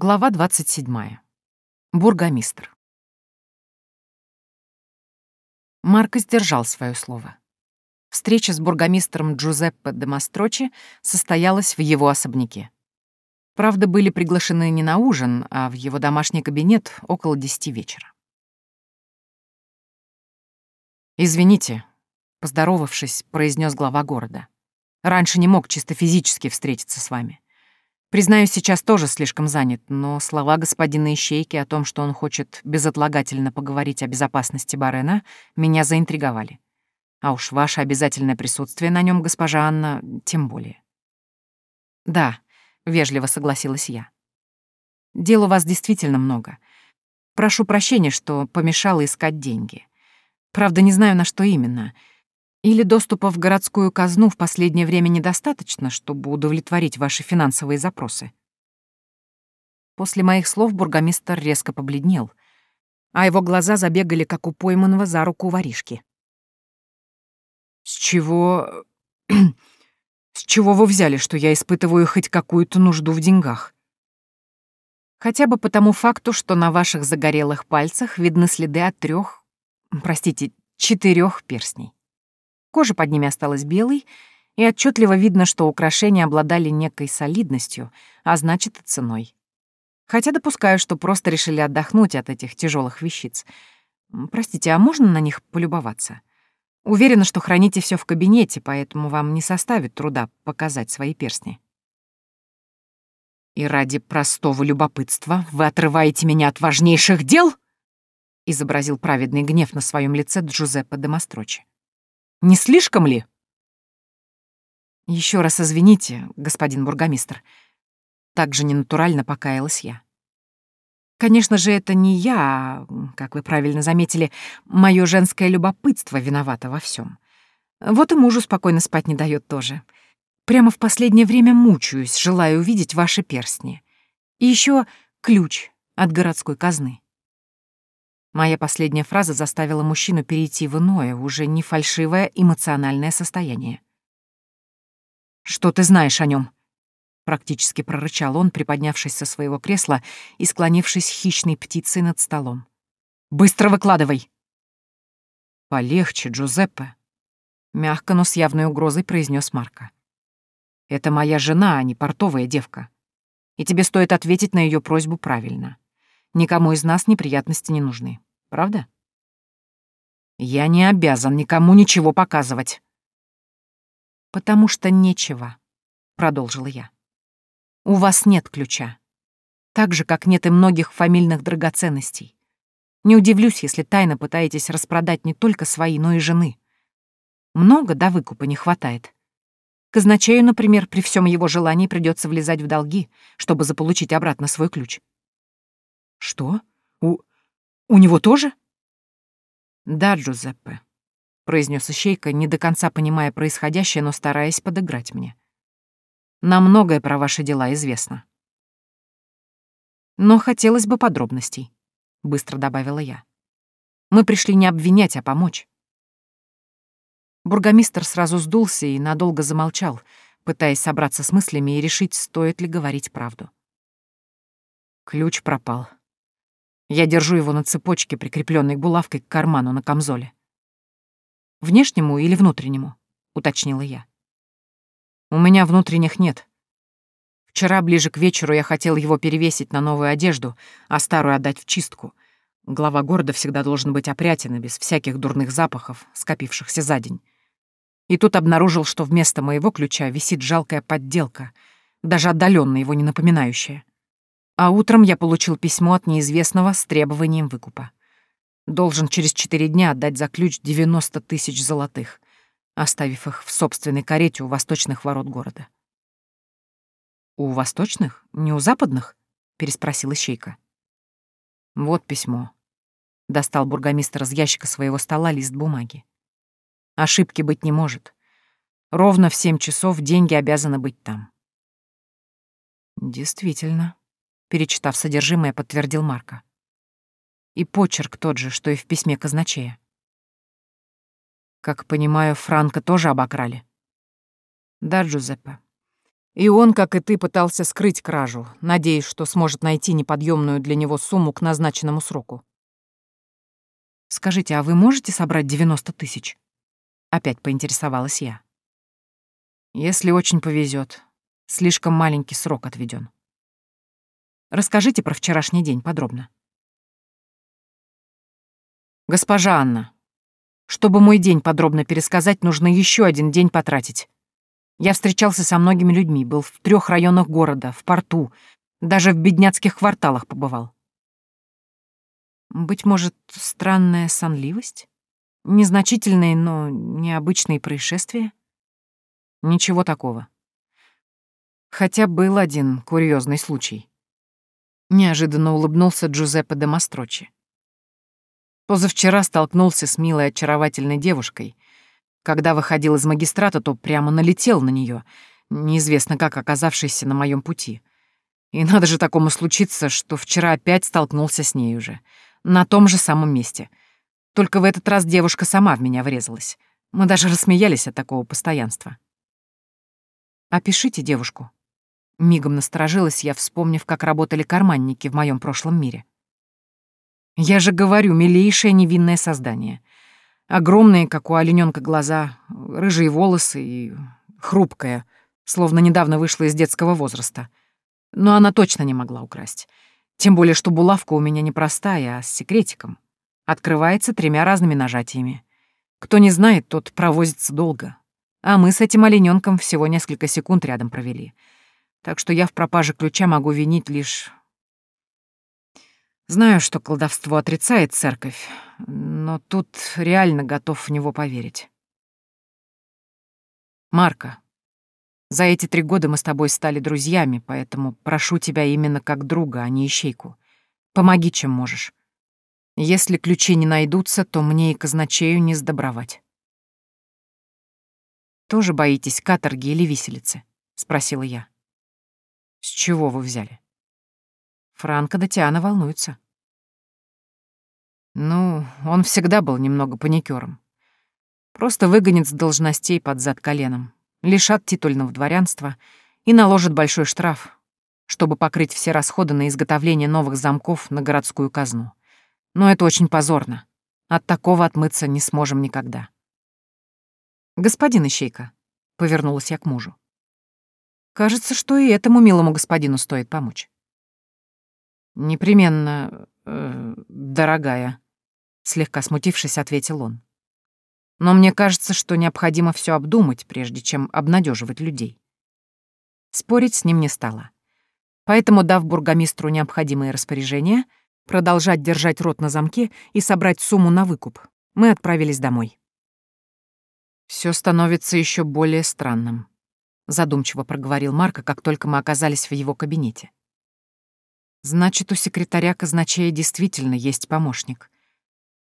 Глава 27. Бургомистр. Марко сдержал свое слово. Встреча с бургомистром Джузеппе де Мастрочи состоялась в его особняке. Правда, были приглашены не на ужин, а в его домашний кабинет около десяти вечера. «Извините», — поздоровавшись, произнес глава города. «Раньше не мог чисто физически встретиться с вами. Признаюсь, сейчас тоже слишком занят, но слова господина Ищейки о том, что он хочет безотлагательно поговорить о безопасности Барена, меня заинтриговали. А уж ваше обязательное присутствие на нем, госпожа Анна, тем более. Да, вежливо согласилась я. Дел у вас действительно много. Прошу прощения, что помешала искать деньги. Правда, не знаю, на что именно — или доступа в городскую казну в последнее время недостаточно, чтобы удовлетворить ваши финансовые запросы? После моих слов бургомистр резко побледнел, а его глаза забегали, как у пойманного за руку воришки. «С чего... с чего вы взяли, что я испытываю хоть какую-то нужду в деньгах?» «Хотя бы по тому факту, что на ваших загорелых пальцах видны следы от трех, простите, четырех перстней. Кожа под ними осталась белой, и отчетливо видно, что украшения обладали некой солидностью, а значит и ценой. Хотя допускаю, что просто решили отдохнуть от этих тяжелых вещиц. Простите, а можно на них полюбоваться? Уверена, что храните все в кабинете, поэтому вам не составит труда показать свои перстни. И ради простого любопытства вы отрываете меня от важнейших дел? изобразил праведный гнев на своем лице Джузеппе де Мастрочи. Не слишком ли? Еще раз извините, господин бургомистр. Так же ненатурально покаялась я. Конечно же, это не я, а, как вы правильно заметили, мое женское любопытство виновато во всем. Вот и мужу спокойно спать не дает тоже. Прямо в последнее время мучаюсь, желая увидеть ваши перстни. И еще ключ от городской казны. Моя последняя фраза заставила мужчину перейти в иное, уже не фальшивое эмоциональное состояние. «Что ты знаешь о нем? практически прорычал он, приподнявшись со своего кресла и склонившись хищной птицей над столом. «Быстро выкладывай!» «Полегче, Джузеппе», — мягко, но с явной угрозой произнес Марко. «Это моя жена, а не портовая девка. И тебе стоит ответить на ее просьбу правильно. Никому из нас неприятности не нужны. Правда? Я не обязан никому ничего показывать. Потому что нечего, продолжила я. У вас нет ключа. Так же, как нет и многих фамильных драгоценностей. Не удивлюсь, если тайно пытаетесь распродать не только свои, но и жены. Много до выкупа не хватает. Казначею, например, при всем его желании придется влезать в долги, чтобы заполучить обратно свой ключ. «Что? У... у него тоже?» «Да, Джузеппе», — произнес Ищейка, не до конца понимая происходящее, но стараясь подыграть мне. «Нам многое про ваши дела известно». «Но хотелось бы подробностей», — быстро добавила я. «Мы пришли не обвинять, а помочь». Бургомистр сразу сдулся и надолго замолчал, пытаясь собраться с мыслями и решить, стоит ли говорить правду. Ключ пропал. Я держу его на цепочке, прикрепленной булавкой к карману на камзоле. «Внешнему или внутреннему?» — уточнила я. «У меня внутренних нет. Вчера ближе к вечеру я хотел его перевесить на новую одежду, а старую отдать в чистку. Глава города всегда должен быть опрятен и без всяких дурных запахов, скопившихся за день. И тут обнаружил, что вместо моего ключа висит жалкая подделка, даже отдаленно его не напоминающая. А утром я получил письмо от неизвестного с требованием выкупа. Должен через четыре дня отдать за ключ 90 тысяч золотых, оставив их в собственной карете у восточных ворот города. «У восточных? Не у западных?» — переспросил Ищейка. «Вот письмо». Достал бургомистр из ящика своего стола лист бумаги. «Ошибки быть не может. Ровно в семь часов деньги обязаны быть там». «Действительно», перечитав содержимое, подтвердил Марко. И почерк тот же, что и в письме казначея. Как понимаю, Франка тоже обокрали. Да, Джузеппе. И он, как и ты, пытался скрыть кражу, надеясь, что сможет найти неподъемную для него сумму к назначенному сроку. «Скажите, а вы можете собрать 90 тысяч?» Опять поинтересовалась я. «Если очень повезет, Слишком маленький срок отведен. Расскажите про вчерашний день подробно. Госпожа Анна, чтобы мой день подробно пересказать, нужно еще один день потратить. Я встречался со многими людьми, был в трех районах города, в порту, даже в бедняцких кварталах побывал. Быть может, странная сонливость? Незначительные, но необычные происшествия? Ничего такого. Хотя был один курьезный случай. Неожиданно улыбнулся Джузеппе де Мастрочи. Позавчера столкнулся с милой очаровательной девушкой. Когда выходил из магистрата, то прямо налетел на нее, неизвестно как оказавшийся на моем пути. И надо же такому случиться, что вчера опять столкнулся с ней уже, на том же самом месте. Только в этот раз девушка сама в меня врезалась. Мы даже рассмеялись от такого постоянства. «Опишите девушку», Мигом насторожилась я, вспомнив, как работали карманники в моем прошлом мире. Я же говорю, милейшее невинное создание. Огромные, как у олененка, глаза, рыжие волосы и хрупкая, словно недавно вышла из детского возраста. Но она точно не могла украсть. Тем более, что булавка у меня не простая, а с секретиком. Открывается тремя разными нажатиями. Кто не знает, тот провозится долго. А мы с этим олененком всего несколько секунд рядом провели — так что я в пропаже ключа могу винить лишь... Знаю, что колдовство отрицает церковь, но тут реально готов в него поверить. Марка, за эти три года мы с тобой стали друзьями, поэтому прошу тебя именно как друга, а не ищейку. Помоги, чем можешь. Если ключи не найдутся, то мне и казначею не сдобровать. «Тоже боитесь каторги или виселицы?» — спросила я. С чего вы взяли? Франко Датиана волнуется. Ну, он всегда был немного паникером. Просто выгонит с должностей под зад коленом, лишат титульного дворянства и наложит большой штраф, чтобы покрыть все расходы на изготовление новых замков на городскую казну. Но это очень позорно. От такого отмыться не сможем никогда. «Господин Ищейка», — повернулась я к мужу, Кажется, что и этому милому господину стоит помочь. Непременно, э, дорогая, слегка смутившись, ответил он. Но мне кажется, что необходимо все обдумать, прежде чем обнадеживать людей. Спорить с ним не стало. Поэтому, дав бургомистру необходимые распоряжения, продолжать держать рот на замке и собрать сумму на выкуп, мы отправились домой. Все становится еще более странным задумчиво проговорил Марко, как только мы оказались в его кабинете. Значит, у секретаря казначея действительно есть помощник.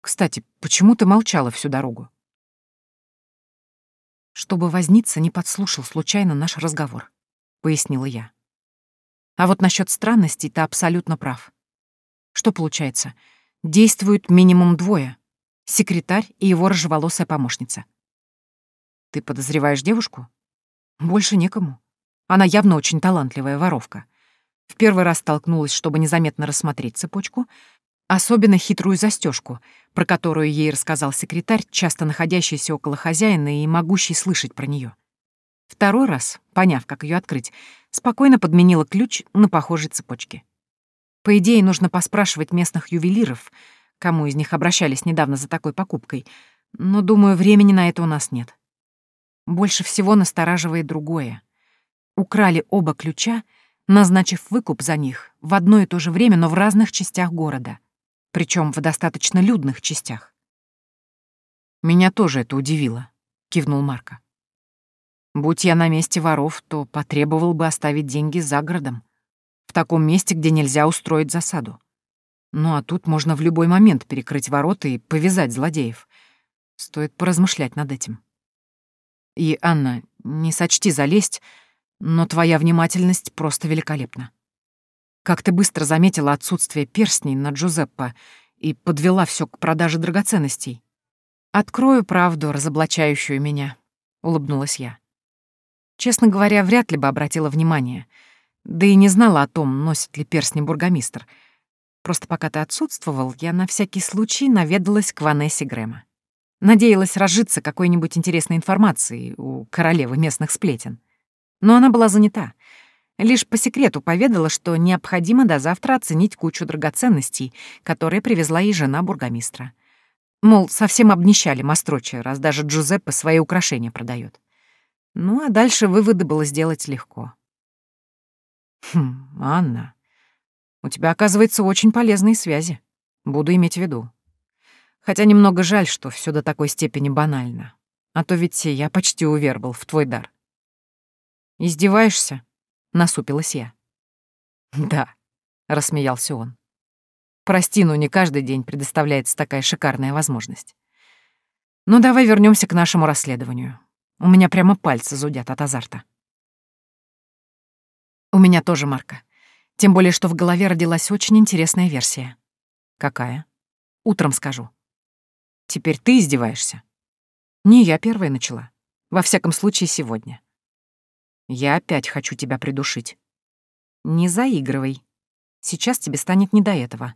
Кстати, почему ты молчала всю дорогу? Чтобы возница не подслушал случайно наш разговор, пояснила я. А вот насчет странностей ты абсолютно прав. Что получается? Действуют минимум двое — секретарь и его рыжеволосая помощница. Ты подозреваешь девушку? Больше некому. Она явно очень талантливая воровка. В первый раз столкнулась, чтобы незаметно рассмотреть цепочку, особенно хитрую застежку, про которую ей рассказал секретарь, часто находящийся около хозяина и могущий слышать про нее. Второй раз, поняв, как ее открыть, спокойно подменила ключ на похожей цепочке. По идее, нужно поспрашивать местных ювелиров, кому из них обращались недавно за такой покупкой, но, думаю, времени на это у нас нет. Больше всего настораживает другое. Украли оба ключа, назначив выкуп за них в одно и то же время, но в разных частях города, причем в достаточно людных частях. «Меня тоже это удивило», — кивнул Марко. «Будь я на месте воров, то потребовал бы оставить деньги за городом, в таком месте, где нельзя устроить засаду. Ну а тут можно в любой момент перекрыть ворота и повязать злодеев. Стоит поразмышлять над этим». И, Анна, не сочти залезть, но твоя внимательность просто великолепна. Как ты быстро заметила отсутствие перстней на Джузеппе и подвела все к продаже драгоценностей. Открою правду, разоблачающую меня, улыбнулась я. Честно говоря, вряд ли бы обратила внимание. Да и не знала о том, носит ли перстни бургомистр. Просто пока ты отсутствовал, я на всякий случай наведалась к Ванессе Грэма. Надеялась разжиться какой-нибудь интересной информацией у королевы местных сплетен. Но она была занята. Лишь по секрету поведала, что необходимо до завтра оценить кучу драгоценностей, которые привезла ей жена бургомистра. Мол, совсем обнищали Мастрочи, раз даже Джузеппе свои украшения продает. Ну, а дальше выводы было сделать легко. Хм, Анна, у тебя, оказывается, очень полезные связи. Буду иметь в виду. Хотя немного жаль, что все до такой степени банально. А то ведь я почти уверовал в твой дар. Издеваешься? Насупилась я. Да, рассмеялся он. Прости, но не каждый день предоставляется такая шикарная возможность. Ну, давай вернемся к нашему расследованию. У меня прямо пальцы зудят от азарта. У меня тоже, Марка. Тем более, что в голове родилась очень интересная версия. Какая? Утром скажу. Теперь ты издеваешься? Не я первая начала. Во всяком случае, сегодня. Я опять хочу тебя придушить. Не заигрывай. Сейчас тебе станет не до этого.